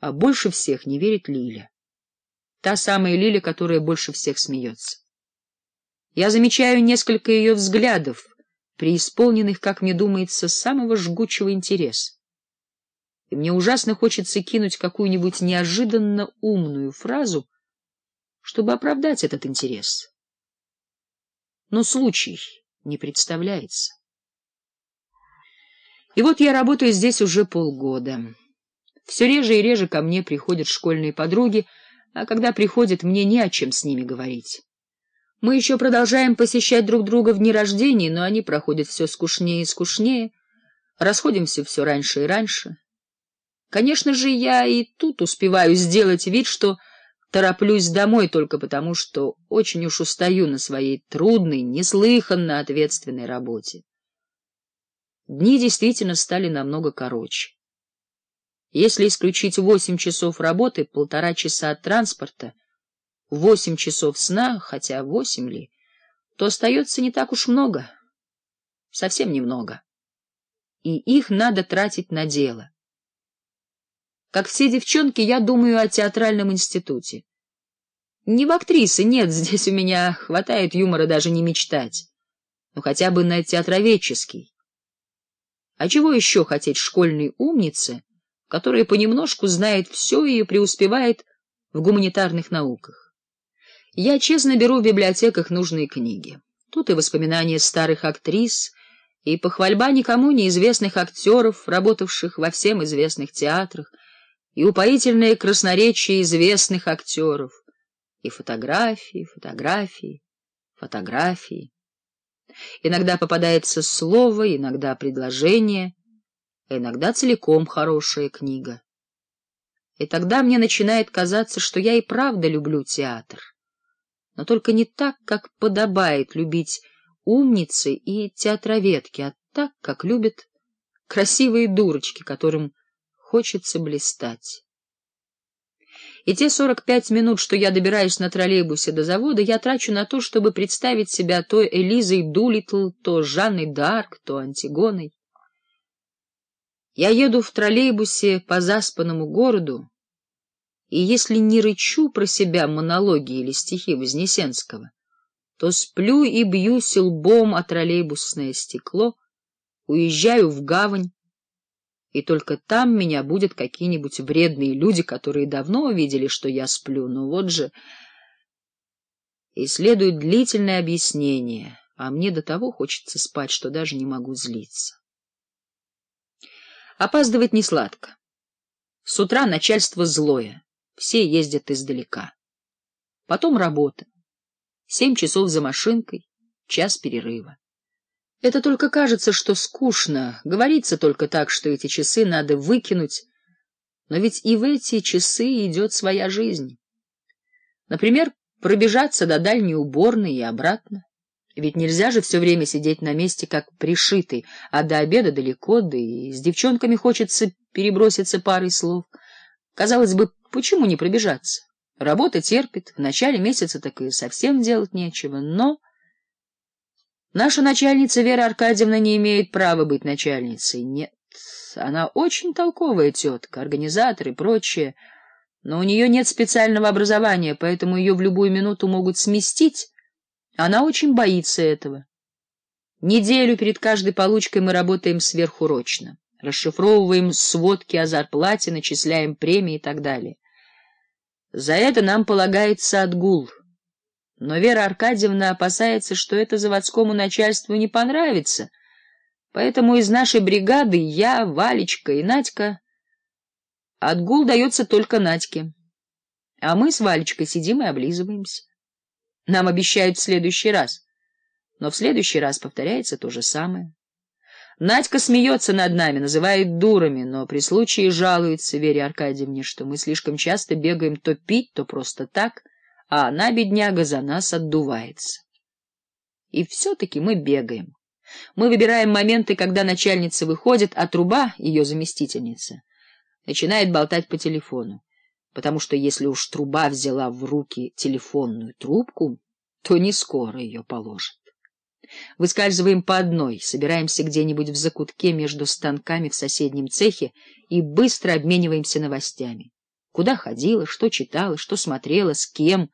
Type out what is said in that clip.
а больше всех не верит Лиля. Та самая Лиля, которая больше всех смеется. Я замечаю несколько ее взглядов, преисполненных, как мне думается, самого жгучего интереса. И мне ужасно хочется кинуть какую-нибудь неожиданно умную фразу, чтобы оправдать этот интерес. Но случай не представляется. И вот я работаю здесь уже полгода. Все реже и реже ко мне приходят школьные подруги, а когда приходят, мне не о чем с ними говорить. Мы еще продолжаем посещать друг друга в дни рождения, но они проходят все скучнее и скучнее, расходимся все раньше и раньше. Конечно же, я и тут успеваю сделать вид, что тороплюсь домой только потому, что очень уж устаю на своей трудной, неслыханно ответственной работе. Дни действительно стали намного короче. Если исключить восемь часов работы, полтора часа транспорта, восемь часов сна, хотя восемь ли, то остается не так уж много, совсем немного. И их надо тратить на дело. Как все девчонки, я думаю о театральном институте. Не в актрисы, нет, здесь у меня хватает юмора даже не мечтать. Но хотя бы на театроведческий. А чего еще хотеть школьной умнице, которая понемножку знает все и преуспевает в гуманитарных науках. Я честно беру в библиотеках нужные книги. Тут и воспоминания старых актрис, и похвальба никому неизвестных актеров, работавших во всем известных театрах, и упоительное красноречие известных актеров, и фотографии, фотографии, фотографии. Иногда попадается слово, иногда предложение — иногда целиком хорошая книга. И тогда мне начинает казаться, что я и правда люблю театр, но только не так, как подобает любить умницы и театроведки, а так, как любят красивые дурочки, которым хочется блистать. И те сорок пять минут, что я добираюсь на троллейбусе до завода, я трачу на то, чтобы представить себя то Элизой Дулитл, то Жанной Д'Арк, то Антигоной. Я еду в троллейбусе по заспанному городу, и если не рычу про себя монологи или стихи Вознесенского, то сплю и бьюсь лбом о троллейбусное стекло, уезжаю в гавань, и только там меня будут какие-нибудь вредные люди, которые давно увидели, что я сплю, но вот же... И следует длительное объяснение, а мне до того хочется спать, что даже не могу злиться. Опаздывать не сладко. С утра начальство злое, все ездят издалека. Потом работа. Семь часов за машинкой, час перерыва. Это только кажется, что скучно, говорится только так, что эти часы надо выкинуть, но ведь и в эти часы идет своя жизнь. Например, пробежаться до дальней уборной и обратно. Ведь нельзя же все время сидеть на месте, как пришитый, а до обеда далеко, да и с девчонками хочется переброситься парой слов. Казалось бы, почему не пробежаться? Работа терпит, в начале месяца так и совсем делать нечего, но... Наша начальница Вера Аркадьевна не имеет права быть начальницей, нет. Она очень толковая тетка, организатор и прочее, но у нее нет специального образования, поэтому ее в любую минуту могут сместить, она очень боится этого. Неделю перед каждой получкой мы работаем сверхурочно, расшифровываем сводки о зарплате, начисляем премии и так далее. За это нам полагается отгул. Но Вера Аркадьевна опасается, что это заводскому начальству не понравится, поэтому из нашей бригады я, Валечка и Надька... Отгул дается только Надьке, а мы с Валечкой сидим и облизываемся. Нам обещают в следующий раз. Но в следующий раз повторяется то же самое. Надька смеется над нами, называет дурами, но при случае жалуется Вере Аркадьевне, что мы слишком часто бегаем то пить, то просто так, а она, бедняга, за нас отдувается. И все-таки мы бегаем. Мы выбираем моменты, когда начальница выходит, а труба, ее заместительница, начинает болтать по телефону потому что если уж труба взяла в руки телефонную трубку, то не скоро ее положит. Выскальзываем по одной, собираемся где-нибудь в закутке между станками в соседнем цехе и быстро обмениваемся новостями. Куда ходила, что читала, что смотрела, с кем...